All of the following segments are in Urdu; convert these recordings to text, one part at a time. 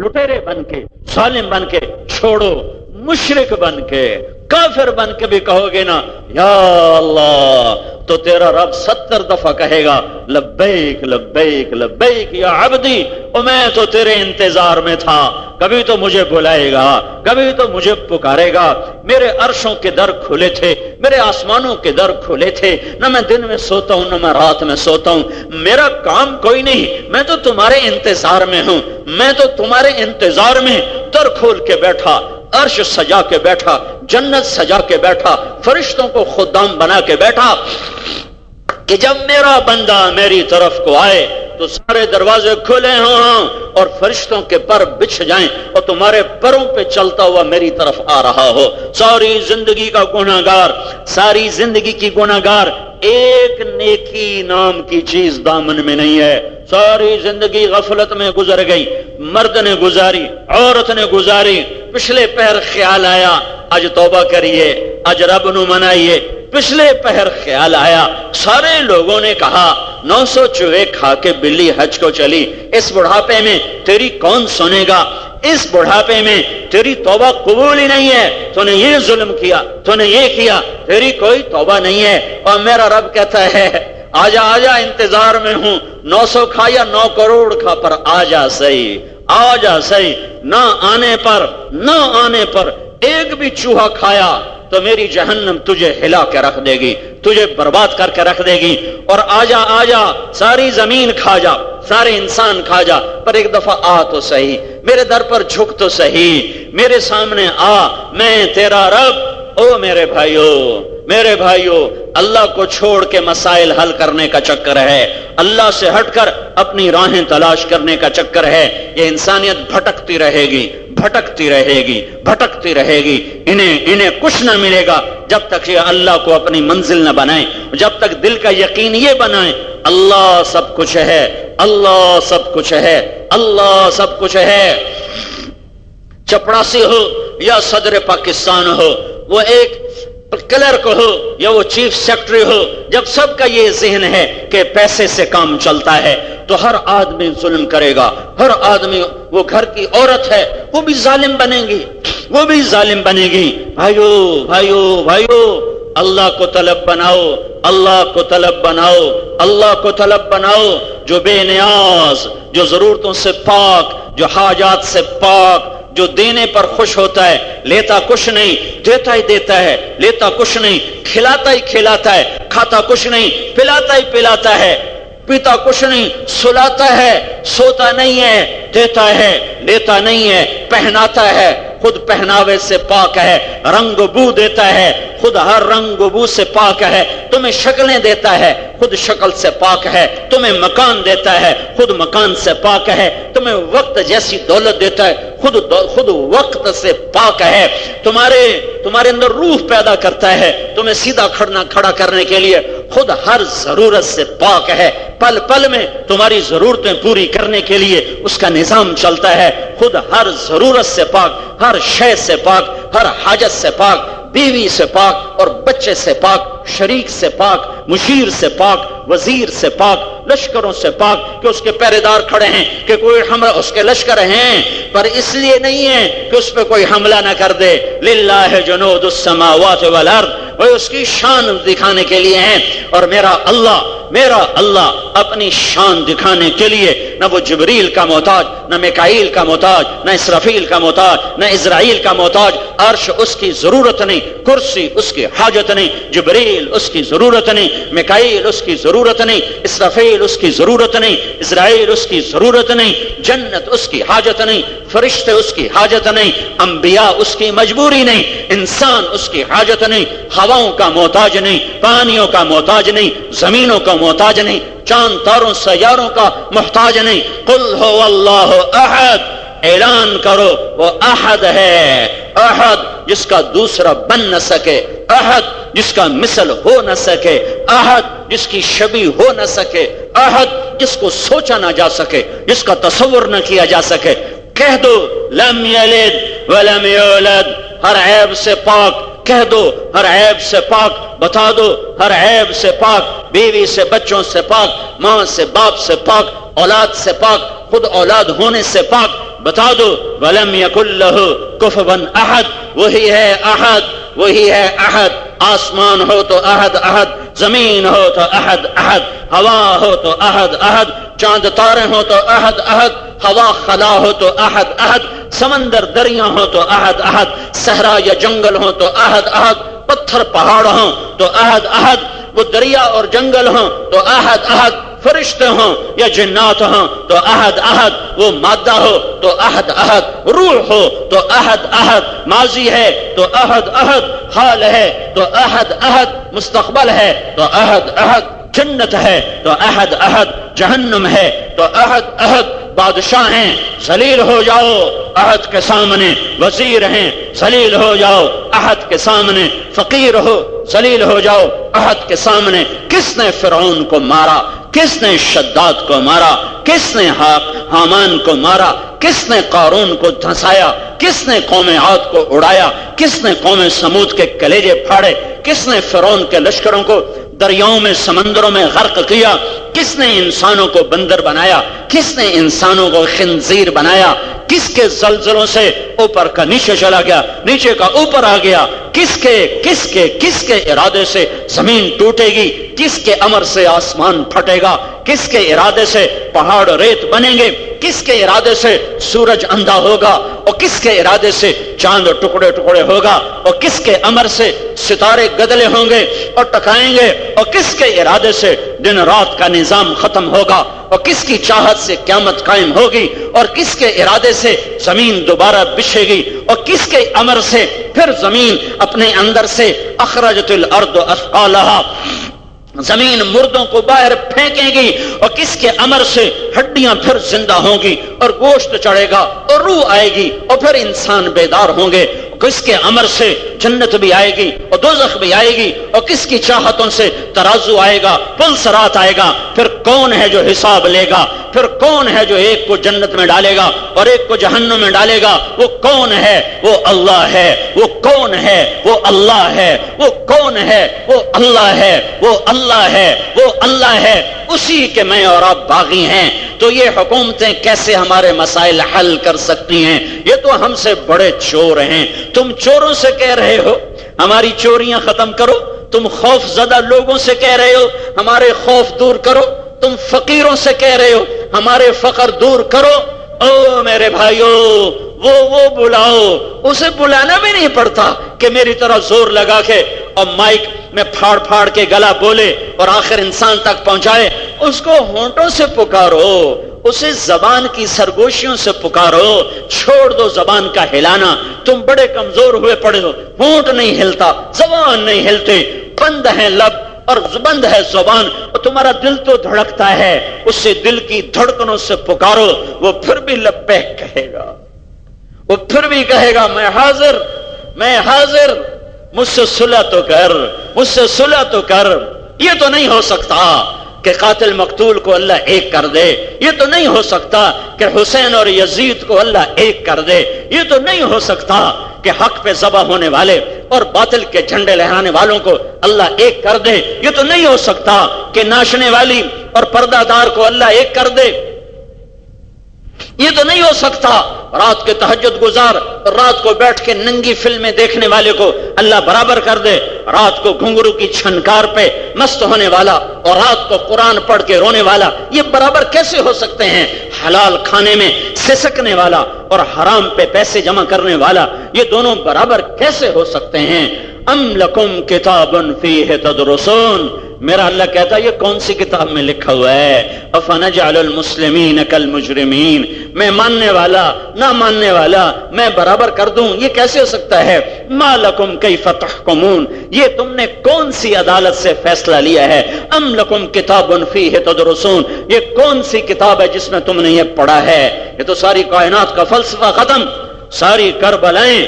لٹیرے بن کے، ظالم بن کے، چھوڑو مشرق بن کے، کافر بن کے بھی کہو گے نا، یا اللہ تو تیرا رب ستر دفعہ کہے گا، لبیک لبیک لبیک یا عبدی اور میں تو تیرے انتظار میں تھا، کبھی تو مجھے بلائے گا، کبھی تو مجھے پکارے گا، میرے عرشوں کے در کھلے تھے، میرے آسمانوں کے در کھلے تھے، نہ میں دن میں سوتا ہوں، نہ میں رات میں سوتا ہوں، میرا کام کوئی نہیں، میں تو تمہارے انتظار میں ہوں، میں تو تمہارے انتظار میں در کھول کے بیٹھا عرش سجا کے بیٹھا، جنت سجا کے بیٹھا، فرشتوں کو خدام بنا کے بیٹھا کہ جب میرا بندہ میری طرف کو آئے تو سارے دروازے کھلے ہوں اور فرشتوں کے پر بچھ جائیں اور تمہارے پروں پہ چلتا ہوا میری طرف آ رہا ہو۔ ساری زندگی کا گناگار ساری زندگی کی گناگار ایک نیکی نام کی چیز دامن میں نہیں ہے۔ ساری زندگی غفلت میں گزر گئی، مرد نے گزاری، عورت نے گزاری پچھلے پہر خیال آیا اج توبہ کریے اج رب نو منائیے، پچھلے پہر خیال آیا۔ سارے لوگوں نے کہا، نو سو چوہے کھا کے بلی حج کو چلی۔ اس بڑھاپے میں تیری کون سنے گا؟ اس بڑھاپے میں تیری توبہ قبول ہی نہیں ہے۔ تو نے یہ ظلم کیا، تو نے یہ کیا، تیری کوئی توبہ نہیں ہے۔ اور میرا رب کہتا ہے، آجا آجا، انتظار میں ہوں۔ نو سو کھا یا نو کروڑ کھا، پر آجا صحیح۔ آجا صحیح نہ آنے پر، نہ آنے پر ایک بھی چوہا کھایا تو میری جہنم تجھے ہلا کے رکھ دے گی، تجھے برباد کر کے رکھ دے گی۔ اور آجا آجا، ساری زمین کھا جا، سارے انسان کھا جا، پر ایک دفعہ آ تو صحیح، میرے در پر جھک تو صحیح، میرے سامنے آ، میں تیرا رب، او میرے بھائیو۔ میرے بھائیو، اللہ کو چھوڑ کے مسائل حل کرنے کا چکر ہے۔ اللہ سے ہٹ کر اپنی راہیں تلاش کرنے کا چکر ہے۔ یہ انسانیت بھٹکتی رہے گی، بھٹکتی رہے گی، بھٹکتی رہے گی۔ انہیں انہیں کچھ نہ ملے گا۔ جب تک یہ اللہ کو اپنی منزل نہ بنائیں، جب تک دل کا یقین یہ بنائیں، اللہ سب کچھ ہے، اللہ سب کچھ ہے، اللہ سب کچھ ہے۔ چپڑاسی ہو یا صدر پاکستان ہو، وہ ایک کلرک ہو یا وہ چیف سیکٹری ہو، جب سب کا یہ ذہن ہے کہ پیسے سے کام چلتا ہے، تو ہر آدمی ظلم کرے گا۔ ہر آدمی، وہ گھر کی عورت ہے، وہ بھی ظالم بنے گی۔ وہ بھی ظالم بنے گی۔ بھائیو بھائیو بھائیو، اللہ کو طلب بناؤ، اللہ کو طلب بناؤ، اللہ کو طلب بناؤ۔ جو بے نیاز، جو ضرورتوں سے پاک، جو حاجات سے پاک جو دینے پر خوش ہوتا ہے، لیتا کچھ نہیں، دیتا ہی دیتا ہے۔ لیتا کچھ نہیں، کھلاتا ہی کھلاتا ہے۔ کھاتا کچھ نہیں، پلاتا ہی پلاتا ہے۔ پیتا کچھ نہیں، سلاتا ہے۔ سوتا نہیں ہے، دیتا ہے۔ لیتا نہیں ہے، پہناتا ہے۔ خود پہناوے سے پاک ہے، رنگ بو دیتا ہے۔ خود ہر رنگ بو سے پاک ہے۔ تمہیں شکلیں دیتا ہے۔ خود شکل سے پاک ہے۔ تمہیں مکان دیتا ہے۔ خود مکان سے پاک ہے۔ تمہیں وقت جیسی دولت دیتا ہے، خود خود وقت سے پاک ہے۔ تمہارے تمہارے اندر روح پیدا کرتا ہے۔ تمہیں سیدھا کھڑنا، کھڑا کرنے کے لیے خود ہر ضرورت سے پاک ہے۔ پل پل میں تمہاری ضرورتیں پوری کرنے کے لیے اس کا نظام چلتا ہے۔ خود ہر ضرورت سے پاک، ہر شے سے پاک، ہر حاجت سے پاک بیوی سے پاک اور بچے سے پاک، شریک سے پاک، مشیر سے پاک، وزیر سے پاک، لشکروں سے پاک کہ اس کے پہرے دار کھڑے ہیں، کہ کوئی حملہ اس کے لشکر ہیں، پر اس لیے نہیں ہے کہ اس پہ کوئی حملہ نہ کر دے۔ للہ جنود السماوات والارض، وہ اس کی شان دکھانے کے لیے ہیں۔ اور میرا اللہ میرا اللہ اپنی شان دکھانے کے لیے، نہ وہ جبریل کا محتاج نہ مکائیل کا محتاج نہ اسرافیل کا محتاج نہ اسرائیل کا محتاج عرش اس کی ضرورت نہیں کرسی اس کی حاجت نہیں جبریل اس کی ضرورت نہیں مکائیل اس کی ضرورت نہیں اسرافیل اس کی ضرورت نہیں اسرائیل اس کی ضرورت نہیں جنت اس کی حاجت نہیں فرشتے اس کی حاجت نہیں انبیاء اس کی مجبوری نہیں انسان اس کی حاجت نہیں ہواؤں کا محتاج نہیں پانیوں کا محتاج نہیں زمینوں کا محتاج نہیں چاند تاروں سیاروں کا محتاج نہیں۔ قل ہو اللہ احد۔ اعلان کرو، وہ احد ہے۔ احد جس کا دوسرا بن نہ سکے۔ احد جس کا مثل ہو نہ سکے۔ احد جس کی شبی ہو نہ سکے۔ احد جس کو سوچا نہ جا سکے۔ جس کا تصور نہ کیا جا سکے۔ کہہ دو، لم یلد ولم یولد۔ ہر عیب سے پاک کہہ دو، ہر عیب سے پاک بتا دو، ہر عیب سے پاک، بیوی سے، بچوں سے پاک، ماں سے، باپ سے پاک، اولاد سے پاک، خود اولاد ہونے سے پاک، بتا دو، ولم یق اللہ کف احد، وہی ہے احد۔ وہی ہے احد، آسمان ہو تو احد احد، زمین ہو تو احد احد، ہوا ہو تو احد احد، چاند تارے ہو تو احد احد، ہوا خلا ہو تو احد احد، سمندر دریا ہو تو احد احد، صحرا یا جنگل ہو تو احد احد، پتھر پہاڑ ہوں تو احد احد، وہ دریا اور جنگل ہوں تو احد احد فرشتے ہوں یا جنات ہوں، تو عہد عہد وہ مادہ ہو، تو عہد عہد روح ہو، تو عہد عہد ماضی ہے، تو عہد عہد حال ہے، تو عہد عہد مستقبل ہے، تو عہد عہد جنت ہے، تو عہد عہد جہنم ہے، تو عہد عہد بادشاہ ہیں، ذلیل ہو جاؤ عہد کے سامنے، وزیر ہیں، ذلیل ہو جاؤ عہد کے سامنے، فقیر ہو، ذلیل ہو جاؤ عہد کے سامنے۔ کس نے فرعون کو مارا؟ کس نے شداد کو مارا؟ کس نے حامان کو مارا؟ کس نے قارون کو دھنسایا؟ کس نے قوم عاد کو اڑایا؟ کس نے قوم سمود کے کلیجے پھاڑے؟ کس نے فرعون کے لشکروں کو دریاؤں میں، سمندروں میں غرق کیا۔ کس نے انسانوں کو بندر بنایا؟ کس نے انسانوں کو خنزیر بنایا؟ کس کے زلزلوں سے اوپر کا نیچے چلا گیا، نیچے کا اوپر آ گیا، کس کے کس کے کس کے ارادے سے زمین ٹوٹے گی، کس کے امر سے آسمان پھٹے گا، کس کے ارادے سے پہاڑ ریت بنیں گے، کس کے ارادے سے سورج اندھا ہوگا، اور کس کے ارادے سے چاند ٹکڑے ٹکڑے ہوگا، اور کس کے امر سے ستارے گدلے ہوں گے اور ٹکائیں گے، اور کس کے ارادے سے دن رات کا نظام ختم ہوگا اور کس کی چاہت سے قیامت قائم ہوگی اور کس کے ارادے سے زمین دوبارہ بچھے گی اور کس کے امر سے پھر زمین اپنے اندر سے اخرجت الارض اثقالها زمین مردوں کو باہر پھینکے گی اور کس کے امر سے ہڈیاں پھر زندہ ہوں گی اور گوشت چڑھے گا اور روح آئے گی اور پھر انسان بیدار ہوں گے۔ کس کے امر سے جنت بھی آئے گی اور دوزخ بھی آئے گی اور کس کی چاہتوں سے ترازو آئے گا، پل سرات آئے گا، پھر کون ہے جو حساب لے گا؟ پھر کون ہے جو ایک کو جنت میں ڈالے گا اور ایک کو جہنم میں ڈالے گا؟ وہ کون ہے؟ وہ اللہ ہے، وہ کون ہے؟ وہ اللہ ہے، وہ کون ہے؟ وہ اللہ ہے، وہ اللہ ہے، وہ اللہ ہے۔ اسی کے میں اور آپ باغی ہیں۔ تو یہ حکومتیں کیسے ہمارے مسائل حل کر سکتی ہیں؟ یہ تو ہم سے بڑے چور ہیں۔ تم چوروں سے کہہ رہے ہو، ہماری چوریاں ختم کرو، تم خوف زدہ لوگوں سے کہہ رہے ہو، ہمارے خوف دور کرو، تم فقیروں سے کہہ رہے ہو، ہمارے فقر دور کرو۔ او میرے بھائیو وہ وہ بلاؤ۔ اسے بلانا بھی نہیں پڑتا کہ میری طرح زور لگا کے اور مائک میں پھاڑ پھاڑ کے گلا بولے اور آخر انسان تک پہنچائے۔ اس کو ہونٹوں سے پکارو، اسے زبان کی سرگوشیوں سے پکارو۔ چھوڑ دو زبان کا ہلانا۔ تم بڑے کمزور ہوئے پڑے ہو۔ ہونٹ نہیں ہلتا، زبان نہیں ہلتے۔ بند ہے لب اور بند ہے زبان اور تمہارا دل تو دھڑکتا ہے۔ اس سے دل کی دھڑکنوں سے پکارو، وہ پھر بھی لبے کہے گا۔ وہ پھر بھی کہے گا، میں حاضر میں حاضر، مجھ سے صلح تو کر، مجھ سے صلح تو کر. یہ تو نہیں ہو سکتا کہ قاتل مقتول کو اللہ ایک کر دے، یہ تو نہیں ہو سکتا کہ حسین اور یزید کو اللہ ایک کر دے، یہ تو نہیں ہو سکتا کہ حق پہ ذبح ہونے والے اور باطل کے جھنڈے لہرانے والوں کو اللہ ایک کر دے، یہ تو نہیں ہو سکتا کہ ناشنے والی اور پردہ دار کو اللہ ایک کر دے۔ یہ تو نہیں ہو سکتا رات کے تحجد گزار، رات کو بیٹھ کے ننگی فلمیں دیکھنے والے کو اللہ برابر کر دے۔ رات کو گھنگرو کی چھنکار پہ مست ہونے والا اور رات کو قرآن پڑھ کے رونے والا، یہ برابر کیسے ہو سکتے ہیں؟ حلال کھانے میں سسکنے والا اور حرام پہ پیسے جمع کرنے والا، یہ دونوں برابر کیسے ہو سکتے ہیں؟ ام لکم کتاب فیہ تدرسون۔ میرا اللہ کہتا ہے، یہ کون سی کتاب میں لکھا ہوا ہے؟ افن افنجعل المسلمین کالمجرمین، میں ماننے والا، نہ ماننے والا، میں برابر کر دوں، یہ کیسے ہو سکتا ہے؟ ما لکم کیف تحکمون، یہ تم نے کون سی عدالت سے فیصلہ لیا ہے؟ ام لکم کتاب فیہ تدرسون، یہ کون سی کتاب ہے جس میں تم نے یہ پڑھا ہے؟ یہ تو ساری کائنات کا فلسفہ ختم، ساری کربلائیں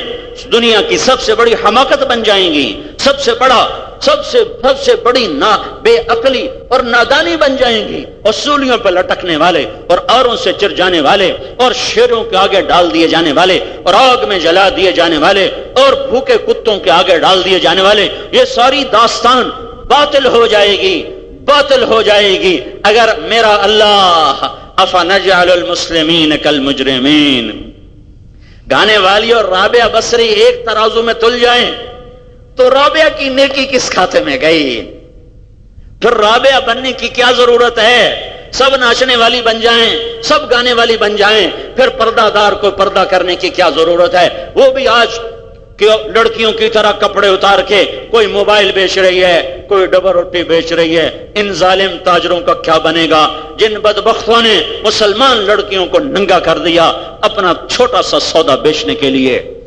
دنیا کی سب سے بڑی حماقت بن جائیں گی۔ سب سے بڑا سب سے سب سے بڑی نا بے عقلی اور نادانی بن جائیں گی اور سولیوں پہ لٹکنے والے اور آروں سے چر جانے والے اور شیروں کے آگے ڈال دیے جانے والے اور آگ میں جلا دیے جانے والے اور بھوکے کتوں کے آگے ڈال دیے جانے والے، یہ ساری داستان باطل ہو جائے گی، باطل ہو جائے گی۔ اگر میرا اللہ افا نجعل المسلمین کل مجرمین گانے والی اور رابعہ بصری ایک ترازو میں تل جائیں۔ تو رابعہ کی نیکی کس کھاتے میں گئی؟ پھر رابعہ بننے کی کیا ضرورت ہے؟ سب ناچنے والی بن جائیں، سب گانے والی بن جائیں، پھر پردہ دار کو پردہ کرنے کی کیا ضرورت ہے؟ وہ بھی آج لڑکیوں کی طرح کپڑے اتار کے کوئی موبائل بیچ رہی ہے، کوئی ڈبر روٹی بیچ رہی ہے، ان ظالم تاجروں کا کیا بنے گا؟ جن بدبختوں نے مسلمان لڑکیوں کو ننگا کر دیا، اپنا چھوٹا سا سودا بیچنے کے لیے۔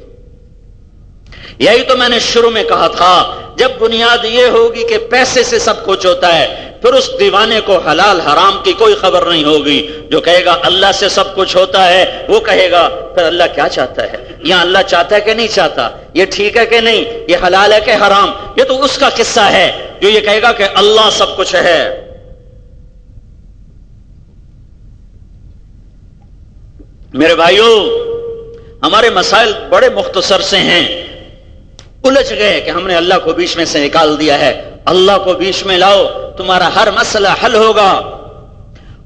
یہی تو میں نے شروع میں کہا تھا، جب بنیاد یہ ہوگی کہ پیسے سے سب کچھ ہوتا ہے، پھر اس دیوانے کو حلال حرام کی کوئی خبر نہیں ہوگی۔ جو کہے گا اللہ سے سب کچھ ہوتا ہے، وہ کہے گا، پھر اللہ کیا چاہتا ہے؟ یا اللہ چاہتا ہے کہ نہیں چاہتا؟ یہ ٹھیک ہے کہ نہیں؟ یہ حلال ہے کہ حرام؟ یہ تو اس کا قصہ ہے جو یہ کہے گا کہ اللہ سب کچھ ہے۔ میرے بھائیوں ہمارے مسائل بڑے مختصر سے ہیں۔ الجھ گئے کہ ہم نے اللہ کو بیچ میں سے نکال دیا ہے۔ اللہ کو بیچ میں لاؤ، تمہارا ہر مسئلہ حل ہوگا۔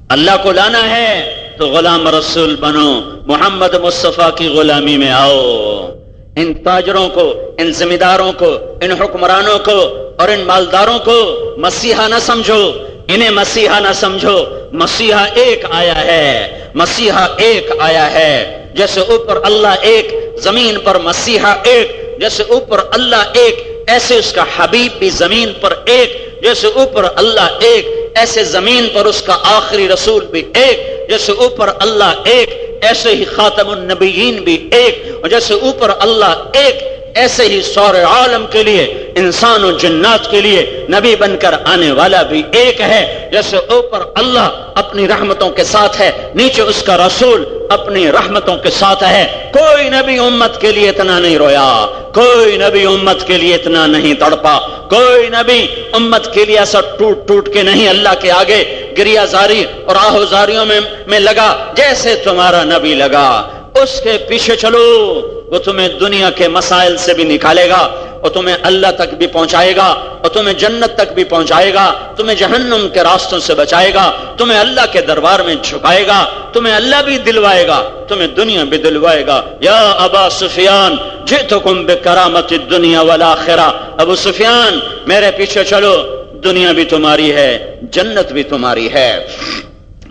اللہ کو لانا ہے، تو غلام رسول بنو محمد مصطفیٰ کی غلامی میں آؤ۔ ان تاجروں کو، ان ذمہ داروں کو، ان حکمرانوں کو اور ان مالداروں کو مسیحا نہ سمجھو۔ انہیں مسیحا نہ سمجھو۔ مسیحا ایک آیا ہے۔ مسیحا ایک آیا ہے۔ جیسے اوپر اللہ ایک، زمین پر مسیحا ایک۔ جیسے اوپر اللہ ایک، ایسے اس کا حبیب بھی زمین پر ایک، جیسے اوپر اللہ ایک، ایسے زمین پر اس کا آخری رسول بھی ایک، جیسے اوپر اللہ ایک، ایسے ہی خاتم النبیین بھی ایک، اور جیسے اوپر اللہ ایک ایسے ہی سور عالم کے لیے، انسان و جنات کے لیے نبی بن کر آنے والا بھی ایک ہے۔ جیسے اوپر اللہ اپنی رحمتوں کے ساتھ ہے، نیچے اس کا رسول اپنی رحمتوں کے ساتھ ہے۔ کوئی نبی امت کے لیے اتنا نہیں رویا، کوئی نبی امت کے لیے اتنا نہیں تڑپا۔ کوئی نبی امت کے لیے ایسا ٹوٹ ٹوٹ کے نہیں اللہ کے آگے گریا زاری اور آہو زاریوں میں میں لگا، جیسے تمہارا نبی لگا۔ اس کے پیچھے چلو۔ وہ تمہیں دنیا کے مسائل سے بھی نکالے گا اور تمہیں اللہ تک بھی پہنچائے گا اور تمہیں جنت تک بھی پہنچائے گا، تمہیں جہنم کے راستوں سے بچائے گا، تمہیں اللہ کے دربار میں جھکائے گا، تمہیں اللہ بھی دلوائے گا، تمہیں دنیا بھی دلوائے گا۔ یا ابا سفیان، جئتکم بکرامت الدنیا والآخرہ۔ ابو سفیان، میرے پیچھے چلو، دنیا بھی تمہاری ہے، جنت بھی تمہاری ہے۔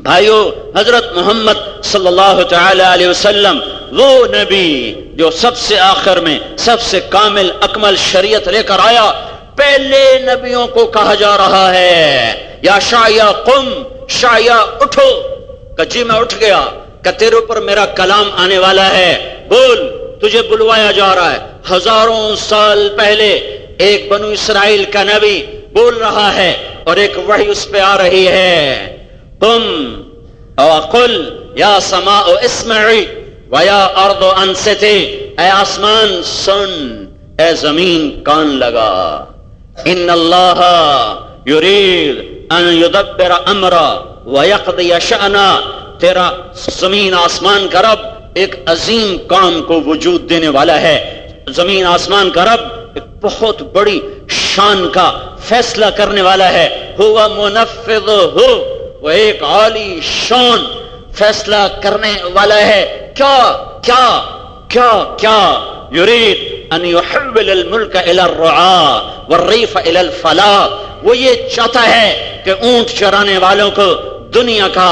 بھائیو، حضرت محمد صلی اللہ تعالی علیہ وسلم، وہ نبی جو سب سے آخر میں سب سے کامل اکمل شریعت لے کر آیا، پہلے نبیوں کو کہا جا رہا ہے، یا شایا قم شایا اٹھو، کہ جی میں اٹھ گیا، کہ تیرے اوپر میرا کلام آنے والا ہے، بول، تجھے بلوایا جا رہا ہے۔ ہزاروں سال پہلے ایک بنو اسرائیل کا نبی بول رہا ہے اور ایک وحی اس پہ آ رہی ہے۔ تم قل، یا سما اسمعی ویا ارد انستے اے آسمان، سن، اے زمین، کان لگا۔ ان اللہ یرید ان یدبر امرا ویقضی شأنا۔ تیرا زمین آسمان کا رب ایک عظیم کام کو وجود دینے والا ہے۔ زمین آسمان کا رب ایک بہت بڑی شان کا فیصلہ کرنے والا ہے۔ ہوا منفذ ہو وہ ایک عالی شان فیصلہ کرنے والا ہے۔ کیا کیا کیا کیا؟ یرید ان يحول الملک الى الرعا والریف الى الفلاح۔ وہ یہ چاہتا ہے کہ اونٹ چرانے والوں کو دنیا کا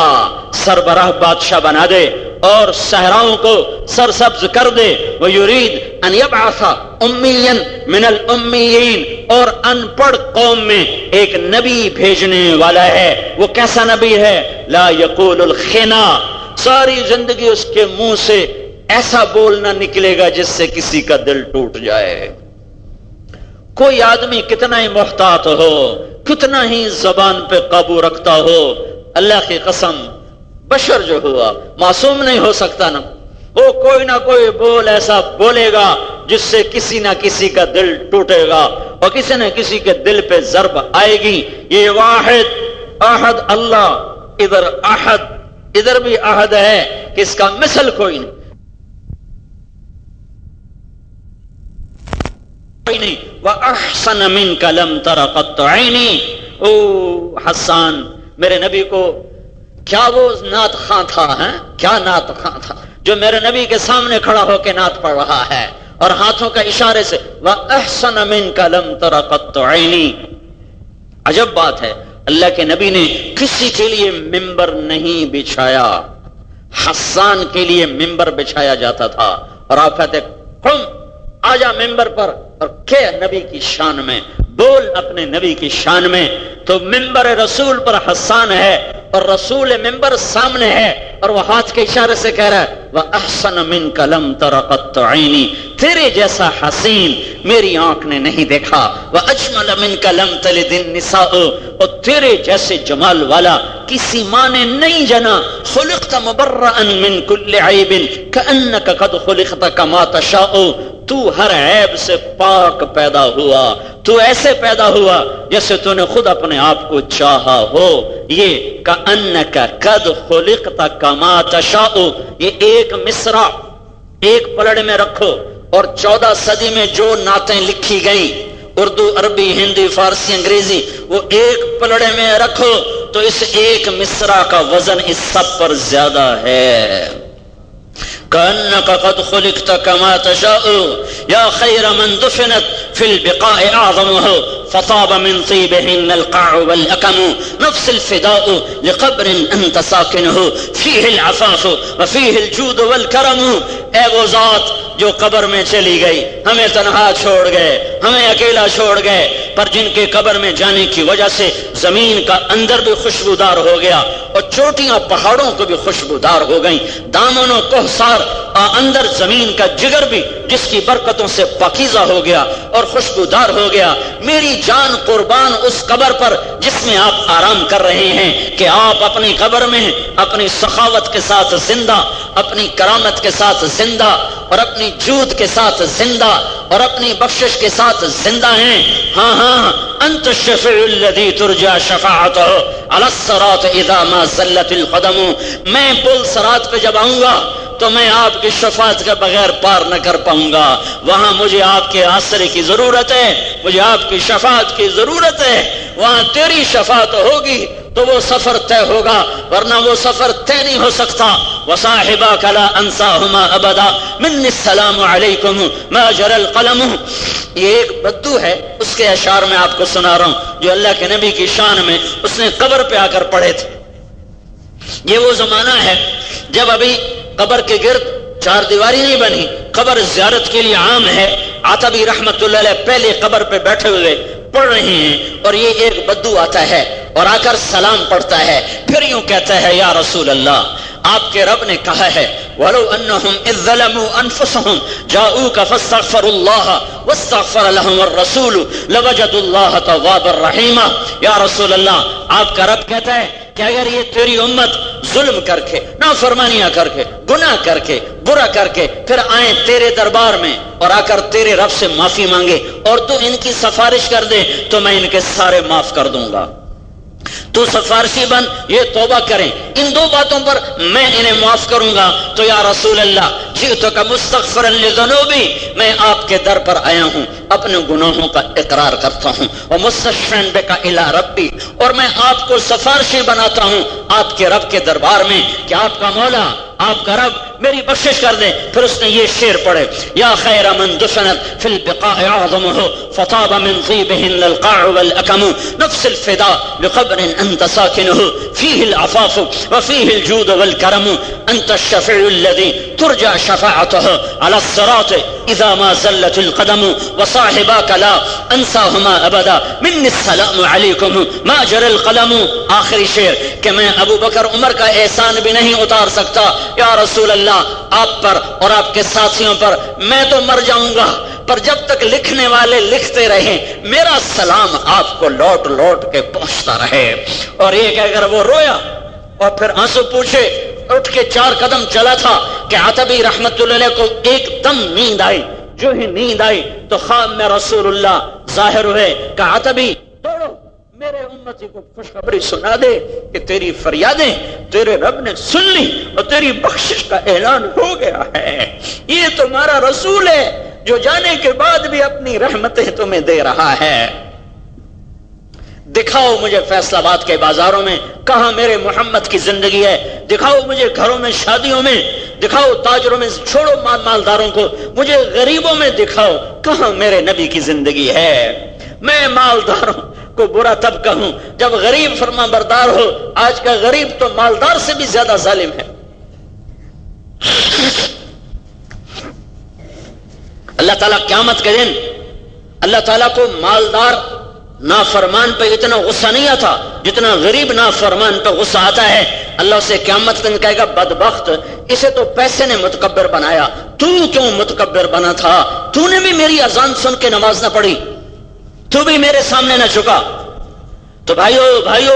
سربراہ بادشاہ بنا دے اور صحراؤں کو سرسبز کر دے۔ وہ یرید ان یبعث امین من الامیین اور ان پڑھ قوم میں ایک نبی بھیجنے والا ہے۔ وہ کیسا نبی ہے؟ لا یقول الخنا۔ ساری زندگی اس کے منہ سے ایسا بولنا نکلے گا جس سے کسی کا دل ٹوٹ جائے۔ کوئی آدمی کتنا ہی محتاط ہو، کتنا ہی زبان پہ قابو رکھتا ہو اللہ کی قسم، بشر جو ہوا، معصوم نہیں ہو سکتا نا۔ وہ کوئی نہ کوئی بول ایسا بولے گا جس سے کسی نہ کسی کا دل ٹوٹے گا اور کسی نہ کسی کے دل پہ ضرب آئے گی۔ یہ واحد، احد اللہ، ادھر احد، ادھر بھی احد ہے کہ اس کا مثل کوئی نہیں۔ احسن من کلم ترقت عینی او حسان میرے نبی کو کیا وہ نات خاں تھا ہے کیا نات خاں تھا؟ جو میرے نبی کے سامنے کھڑا ہو کے نعت پڑھ رہا ہے اور ہاتھوں کا اشارے سے وہ احسن امن کا لم عجب بات ہے، اللہ کے نبی نے کسی کے لیے ممبر نہیں بچھایا۔ حسان کے لیے ممبر بچھایا جاتا تھا۔ اور آپ کہتے کم آ جا ممبر پر اور کہ نبی کی شان میں۔ بول اپنے نبی کی شان میں تو ممبر رسول پر حسان ہے اور رسول ممبر سامنے ہے اور وہ ہاتھ کے اشارے سے کہہ رہا ہے وہ احسن من کلم ترقت عینی تیرے جیسا حسین میری آنکھ نے نہیں دیکھا وہ اجمل من کلم تل دن نسا اور تیرے جیسے جمال والا کسی ماں نے نہیں جنا، خلقت مبرئا من کل عیب کانک قد خلقت کما تشاء، تو ہر عیب سے پاک پیدا ہوا، تو ایسے پیدا ہوا جیسے تو نے خود اپنے آپ کو چاہا ہو، یہ کا ان کا قد خلقتا کما تشاء۔ یہ ایک مصرا ایک پلڑ میں رکھو اور چودہ صدی میں جو نعتیں لکھی گئیں، اردو، عربی، ہندی، فارسی، انگریزی، وہ ایک پلڑے میں رکھو تو اس ایک مصرا کا وزن اس سب پر زیادہ ہے۔ كأنك قد خلقت كما تشاء۔ يا خير من دفنت في البقاء أعظمه فطاب من طيبهن القاع والأكم. نفس الفداء لقبر أنت ساكنه. فيه العفاف وفيه الجود والكرم. اے وہ ذات جو قبر میں چلی گئی، ہمیں تنہا چھوڑ گئے، ہمیں اکیلا چھوڑ گئے، پر جن کے قبر میں جانے کی وجہ سے زمین کا اندر بھی خوشبودار ہو گیا اور چوٹیاں پہاڑوں کو بھی خوشبودار ہو گئیں۔ دامن و کوہسار اندر زمین کا جگر بھی جس کی برکتوں سے پاکیزہ ہو گیا اور خوشبودار ہو گیا۔ میری جان قربان اس قبر پر جس میں آپ آرام کر رہے ہیں کہ آپ اپنی قبر میں اپنی سخاوت کے ساتھ زندہ، اپنی کرامت کے ساتھ زندہ اور اپنی جود کے ساتھ زندہ اور اپنی بخشش کے ساتھ زندہ ہیں۔ ہاں ہاں انت الشفیع الذي ترجى شفاعته على الصراط اذا ما زلت القدم۔ میں پل صراط پہ جب آؤں گا تو میں آپ کی شفاعت کے بغیر پار نہ کر پاؤں گا۔ وہاں مجھے آپ کے آسرے کی ضرورت ہے، مجھے آپ کی شفاعت کی ضرورت ہے۔ وہاں تیری شفاعت ہوگی تو وہ سفر طے ہوگا، ورنہ وہ سفر طے نہیں ہو سکتا۔ وصاحبا کلا انساہما ابدا من السلام علیکم ما جر القلم۔ یہ ایک بدو ہے، اس کے اشار میں آپ کو سنا رہا ہوں، جو اللہ کے نبی کی شان میں اس نے قبر پہ آ کر پڑھے تھے۔ یہ وہ زمانہ ہے جب ابھی قبر کے گرد چار دیواری نہیں بنی، قبر زیارت کے لیے عام ہے۔ آتبی رحمت اللہ علیہ پہلے قبر پہ بیٹھے ہوئے پڑھ رہے ہیں اور یہ ایک بدو آتا ہے اور آ کر سلام پڑھتا ہے۔ پھر یوں کہتا ہے، یا رسول اللہ، آپ کے رب نے کہا ہے، وَلَوْ أَنَّهُمْ إِذْ ظَلَمُوا أَنفُسَهُمْ جَاءُوكَ فَاسْتَغْفَرُوا اللَّهَ وَاسْتَغْفَرَ لَهُمُ الرَّسُولُ لَوَجَدُوا اللَّهَ تَوَّابًا رَحِيمًا۔ یا رسول اللہ، آپ کا رب کہتا ہے کہ اگر یہ تیری امت ظلم کر کے نافرمانیاں کر کے گناہ کر کے برا کر کے پھر آئیں تیرے دربار میں اور آ کر تیرے رب سے معافی مانگے اور تو ان کی سفارش کر دے تو میں ان کے سارے معاف کر دوں گا۔ تو سفارشی بن، یہ توبہ کریں۔ ان دو باتوں پر میں انہیں معاف کروں گا۔ تو یا رسول اللہ جی تو لذنوبی، میں آپ کے در پر آیا ہوں، اپنے گناہوں کا اقرار کرتا ہوں۔ اور مستشفین بے الہ ربی اور میں آپ کو سفارشی بناتا ہوں آپ کے رب کے دربار میں کہ آپ کا مولا، آپ کا رب میری بخشش کر دیں پھر اس نے یہ شعر پڑھے، یا خیر من دفنت فی البقاء اعظمه فطاب من طيبهن القاع والاكم نفس الفداء لقبر انت ساكنه فيه العفاف وفيه الجود والكرم انت الشفيع الذي ترجى شفاعته على الصراط. اذا ما زلت القدم وصاحباك لا انساهما ابدا من السلام عليكم. ما جرى القلم؟ آخری شعر. کہ میں ابو بکر عمر کا احسان بھی نہیں اتار سکتا. یا رسول اللہ، آپ پر اور آپ کے ساتھیوں پر میں تو مر جاؤں گا. پر جب تک لکھنے والے لکھتے رہیں، میرا سلام آپ کو لوٹ لوٹ کے پہنچتا رہے. اور یہ ایک اگر وہ رویا اور پھر آنسو پوچھے اٹھ کے چار قدم چلا تھا کہ آتبی رحمت اللہ کو ایک دم نیند آئی۔ جو ہی نیند آئی تو خواب میں رسول اللہ ظاہر ہوئے کہ آتبی دوڑو، میرے امتی کو خوشخبری سنا دے کہ تیری فریادیں تیرے رب نے سن لی اور تیری بخشش کا اعلان ہو گیا ہے۔ یہ تمہارا رسول ہے جو جانے کے بعد بھی اپنی رحمتیں تمہیں دے رہا ہے۔ دکھاؤ مجھے فیصلہ آباد کے بازاروں میں کہاں میرے محمد کی زندگی ہے؟ دکھاؤ مجھے گھروں میں، شادیوں میں، دکھاؤ تاجروں میں، چھوڑو مال مالداروں کو، مجھے غریبوں میں دکھاؤ کہاں میرے نبی کی زندگی ہے؟ میں مالداروں کو برا تب کہوں جب غریب فرما بردار ہو۔ آج کا غریب تو مالدار سے بھی زیادہ ظالم ہے۔ اللہ تعالیٰ قیامت کے دن اللہ تعالیٰ کو مالدار نافرمان پہ اتنا غصہ نہیں آتا، جتنا غریب نافرمان پہ غصہ آتا ہے۔ اللہ اسے قیامت دن کہے گا، بدبخت، اسے تو پیسے نے متکبر بنایا۔ تو کیوں متکبر بنا تھا؟ تو نے بھی میری اذان سن کے نماز نہ پڑھی۔ تو بھی میرے سامنے نہ چکا تو بھائیو بھائیو،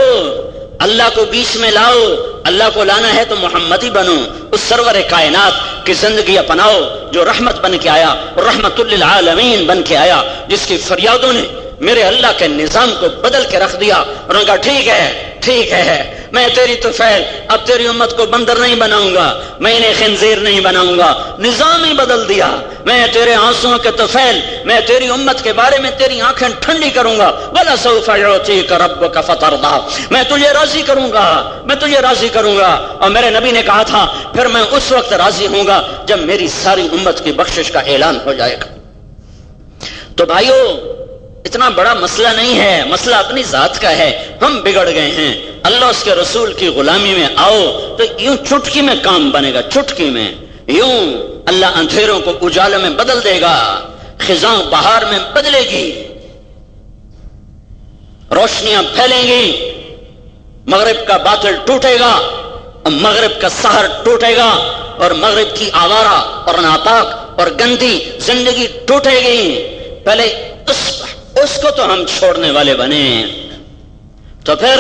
اللہ کو بیچ میں لاؤ۔ اللہ کو لانا ہے تو محمدی بنو۔ اس سرور کائنات کی زندگی اپناؤ، جو رحمت بن کے آیا رحمت للعالمین بن کے آیا، جس کی فریادوں نے میرے اللہ کے نظام کو بدل کے رکھ دیا اور نے کہا، ٹھیک ہے ٹھیک ہے، میں تیری تو فیل اب تیری امت کو بندر نہیں بناؤں گا، میں انہیں خنزیر نہیں بناؤں گا، نظام ہی بدل دیا، میں تیرے آنسو کے تو فیل میں تیری امت کے بارے میں تیری آنکھیں ٹھنڈی کروں گا بلا سوفی کا رب کا فتر میں تجھے راضی کروں گا، میں تجھے راضی کروں گا۔ اور میرے نبی نے کہا تھا، پھر میں اس وقت راضی ہوں گا جب میری ساری امت کی بخشش کا اعلان ہو جائے گا۔ تو بھائیو اتنا بڑا مسئلہ نہیں ہے، مسئلہ اپنی ذات کا ہے۔ ہم بگڑ گئے ہیں۔ اللہ اس کے رسول کی غلامی میں آؤ تو یوں چٹکی میں کام بنے گا، چٹکی میں۔ یوں اللہ اندھیروں کو اجالے میں بدل دے گا، خزاں بہار میں بدلے گی۔ روشنیاں پھیلیں گی۔ مغرب کا باطل ٹوٹے گا اور مغرب کا سہر ٹوٹے گا اور مغرب کی آوارہ اور ناپاک اور گندی زندگی ٹوٹے گی۔ پہلے اس اس کو تو ہم چھوڑنے والے بنے۔ تو پھر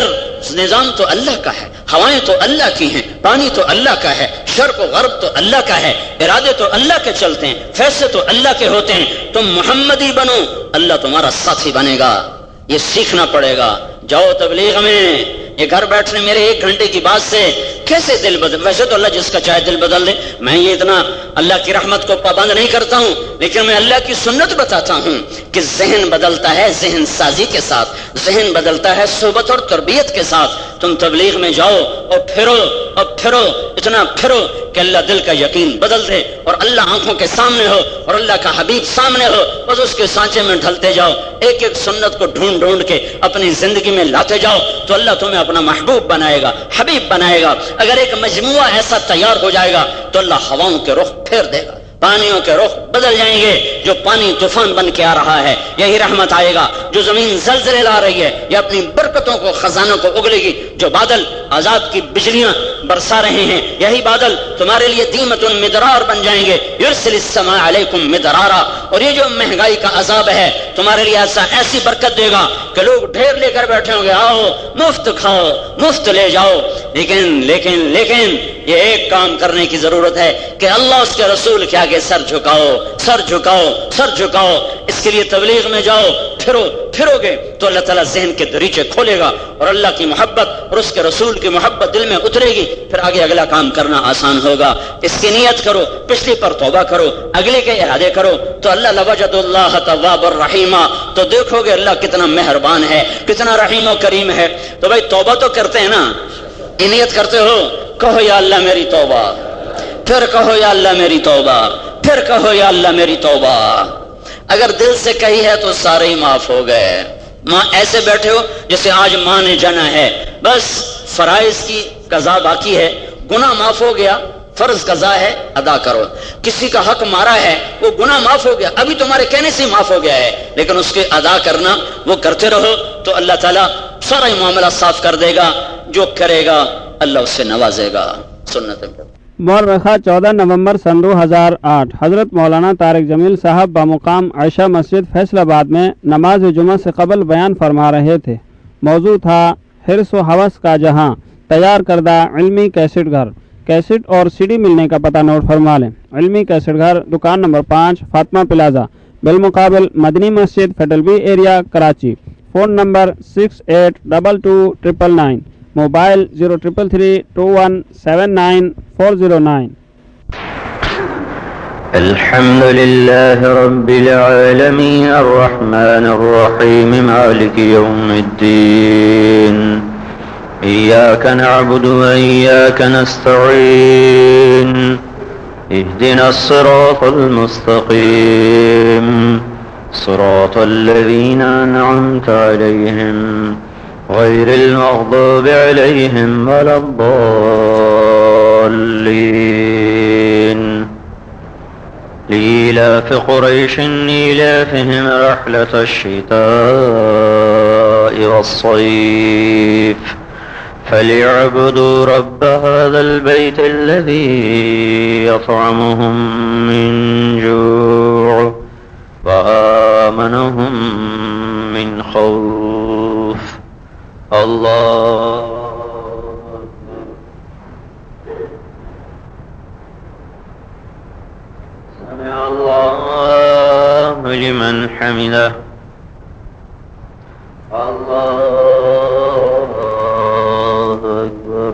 نظام تو اللہ کا ہے، ہوائیں تو اللہ کی ہیں، پانی تو اللہ کا ہے شرق و غرب تو اللہ کا ہے، ارادے تو اللہ کے چلتے ہیں، فیصلے تو اللہ کے ہوتے ہیں۔ تم محمدی بنو، اللہ تمہارا ساتھی بنے گا، یہ سیکھنا پڑے گا۔ جاؤ تبلیغ میں۔ یہ گھر بیٹھنے میرے ایک گھنٹے کی بات سے کیسے دل بدل ویسے تو اللہ جس کا چاہے دل بدل دے۔ میں یہ اتنا اللہ کی رحمت کو پابند نہیں کرتا ہوں، لیکن میں اللہ کی سنت بتاتا ہوں کہ ذہن بدلتا ہے ذہن سازی کے ساتھ، ذہن بدلتا ہے صحبت اور تربیت کے ساتھ۔ تم تبلیغ میں جاؤ اور پھرو اور پھرو، اتنا پھرو کہ اللہ دل کا یقین بدل دے اور اللہ آنکھوں کے سامنے ہو اور اللہ کا حبیب سامنے ہو، بس اس کے سانچے میں ڈھلتے جاؤ، ایک ایک سنت کو ڈھونڈ ڈھونڈ کے اپنی زندگی میں لاتے جاؤ تو اللہ تمہیں اپنا محبوب بنائے گا، حبیب بنائے گا۔ اگر ایک مجموعہ ایسا تیار ہو جائے گا تو اللہ ہواؤں کے رخ پھیر دے گا۔ پانیوں کے رخ بدل جائیں گے، جو پانی طوفان بن کے آ رہا ہے، یہی رحمت آئے گا، جو زمین زلزلے لا رہی ہے، یہ اپنی برکتوں کو، خزانوں کو اگلے گی، جو بادل آزاد کی بجلیاں برسا رہے ہیں، یہی بادل تمہارے لیے دیمت مدرار بن جائیں گے، یرسل السماء علیکم مدرارا، اور یہ جو مہنگائی کا عذاب ہے، تمہارے لیے ایسا، ایسی برکت دے گا کہ لوگ ڈھیر لے کر بیٹھے ہوں گے، آؤ، مفت کھاؤ، مفت لے جاؤ، لیکن لیکن لیکن یہ ایک کام کرنے کی ضرورت ہے کہ اللہ اس کے رسول کے آگے سر جھکاؤ سر جھکاؤ سر جھکاؤ۔ اس کے لیے تبلیغ میں جاؤ، پھرو پھرو گے تو اللہ تعالیٰ ذہن کے دریچے کھولے گا اور اللہ کی محبت اور اس کے رسول کی محبت دل میں اترے گی۔ پھر آگے اگلا کام کرنا آسان ہوگا۔ اس کی نیت کرو، پچھلی پر توبہ کرو، اگلے کے ارادے کرو۔ تو اللہ لوجد اللہ طواب الرحیمہ تو دیکھو گے اللہ کتنا مہربان ہے، کتنا رحیم و کریم ہے۔ تو بھائی توبہ تو کرتے ہیں نا؟ نیت کرتے ہو، کہو یا اللہ میری توبہ۔ پھر کہو یا اللہ میری توبہ۔ پھر کہو یا اللہ میری توبہ۔ اگر دل سے کہی ہے تو سارے ہی معاف ہو گئے۔ ماں، ایسے بیٹھے ہو جیسے آج ماں نے جانا ہے۔ بس فرائض کی قضا باقی ہے۔ گناہ معاف ہو گیا، فرض قضا ہے، ادا کرو۔ کسی کا حق مارا ہے، وہ گناہ معاف ہو گیا۔ ابھی تمہارے کہنے سے معاف ہو گیا ہے۔ لیکن اس کے ادا کرنا وہ کرتے رہو تو اللہ تعالیٰ سارا ہی معاملہ صاف کر دے گا، جو کرے گا، اللہ اس سے نوازے گا۔ سنت مورخہ چودہ نومبر سن دو ہزار آٹھ۔ حضرت مولانا طارق جمیل صاحب بمقام عائشہ مسجد فیصل آباد میں نماز جمعہ سے قبل بیان فرما رہے تھے۔ موضوع تھا حرص و حوث کا جہاں۔ تیار کردہ علمی کیسٹ گھر۔ کیسٹ اور سی ڈی ملنے کا پتہ نوٹ فرما لیں۔ علمی کیسٹ گھر، دکان نمبر پانچ، فاطمہ پلازا۔ بالمقابل مدنی مسجد federal B area, Karachi. phone number 6822999 mobile 0333217949. الحمد لله رب العالمين. الرحمن الرحيم. مالك يوم الدين. إياك نعبد وإياك نستعين. اهدنا الصراط المستقيم. صراط الذين أنعمت عليهم غير المغضوب عليهم ولا الضالين. لإلاف قريش إلافهم رحلة الشتاء والصيف. فليعبدوا رب هذا البيت الذي يطعمهم من جوع. وآمنهم من خوف. الله. سمع الله لمن حمده الله أكبر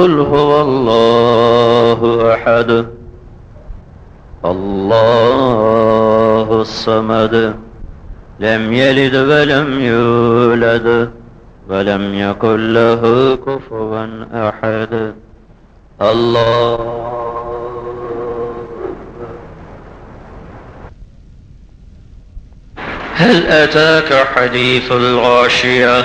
قل هو الله أحد. الله الصمد. لم يلد ولم يولد ولم يكن له كفوا أحد. الله. هل أتاك حديث الغاشية؟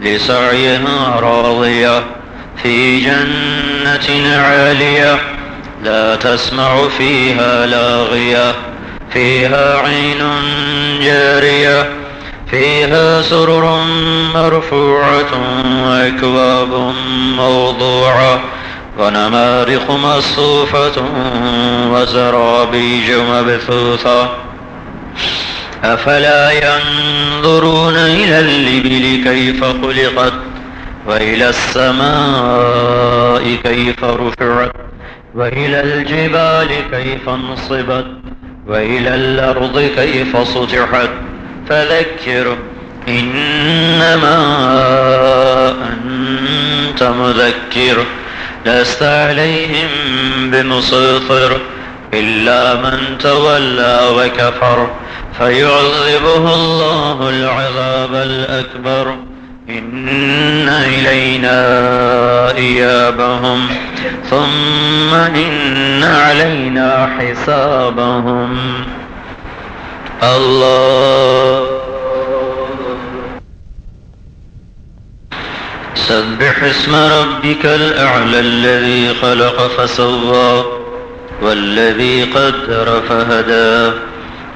لسعيها راضية في جنة عالية لا تسمع فيها لاغية فيها عين جارية فيها سرر مرفوعة وأكواب موضوعة ونمارق مصفوفة وزرابيج مبثوثة أفلا ينظرون إلى الإبل كيف خلقت وإلى السماء كيف رفعت وإلى الجبال كيف نصبت وإلى الأرض كيف سطحت فذكر إنما أنت مذكر لست عليهم بمسيطر إلا من تولى وكفر فيعذبه الله العذاب الأكبر. إن إلينا إيابهم. ثم إن علينا حسابهم. الله. سبح اسم ربك الأعلى الذي خلق فسوى والذي قدر فهدى.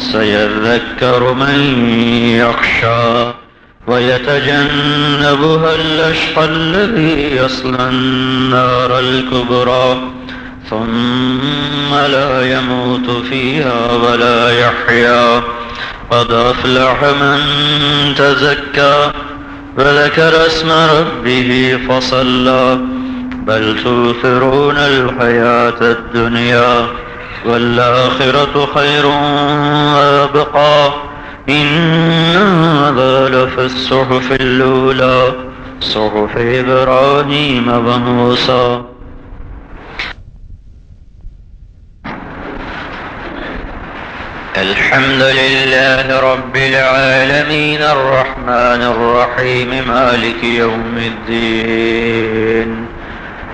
سيذكر من يخشى ويتجنبها الأشقى الذي يصلى النار الكبرى. ثم لا يموت فيها ولا يحيا. قد أفلح من تزكى وذكر اسم ربه فصلى. بل توثرون الحياة الدنيا. والآخرة خير وأبقى. إن هذا لفي الصحف الأولى. صحف إبراهيم وموسى. الحمد لله رب العالمين الرحمن الرحيم مالك يوم الدين.